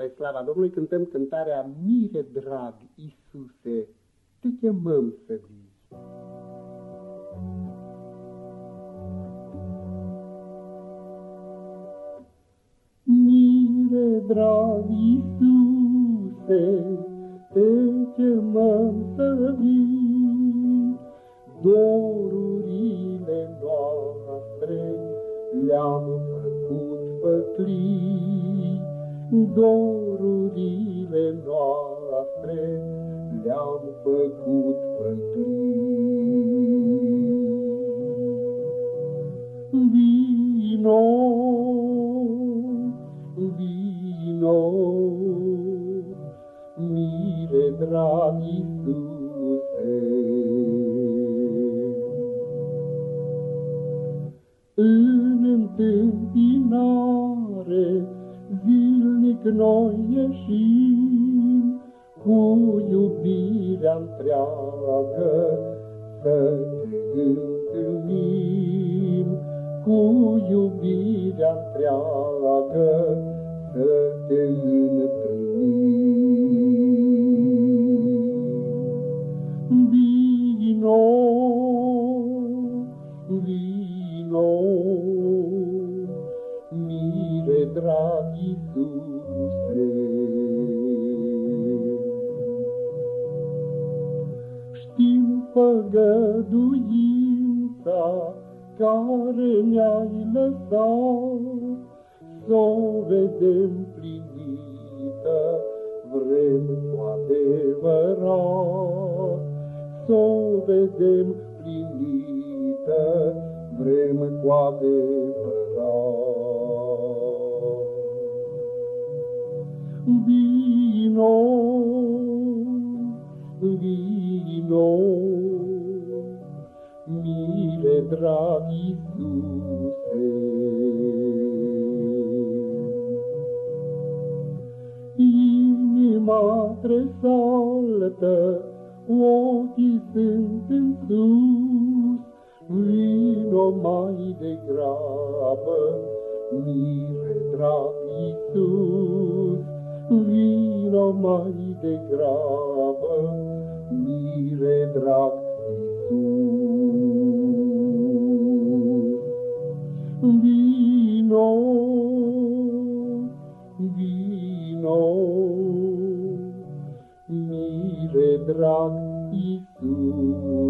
Spre slava Domnului cântăm cântarea Mire drag, Iisuse, te chemăm să vii. Mire drag, Iisuse, te chemăm să vii, dorurile noastre le-am făcut păclii, dorurile noastre le-am făcut păclii. Vino, vino, mire drag Iisuse. În întâmpinare zilnic noi ieșim, cu iubirea întreagă să te întâlnim, cu iubirea întreagă drag Iisuse. Știm păgăduința care ne-ai lăsat, S-o vedem plinită, vrem cu adevărat. S-o vedem plinită, vrem cu adevărat. Vino, vino, mire drag Iisuse. Inima tresaltă, ochii sunt în sus, vino mai degrabă, mire drag Iisus, vino mai degrabă, mire drag Iisus. Vino, vino, mire drag Iisuse.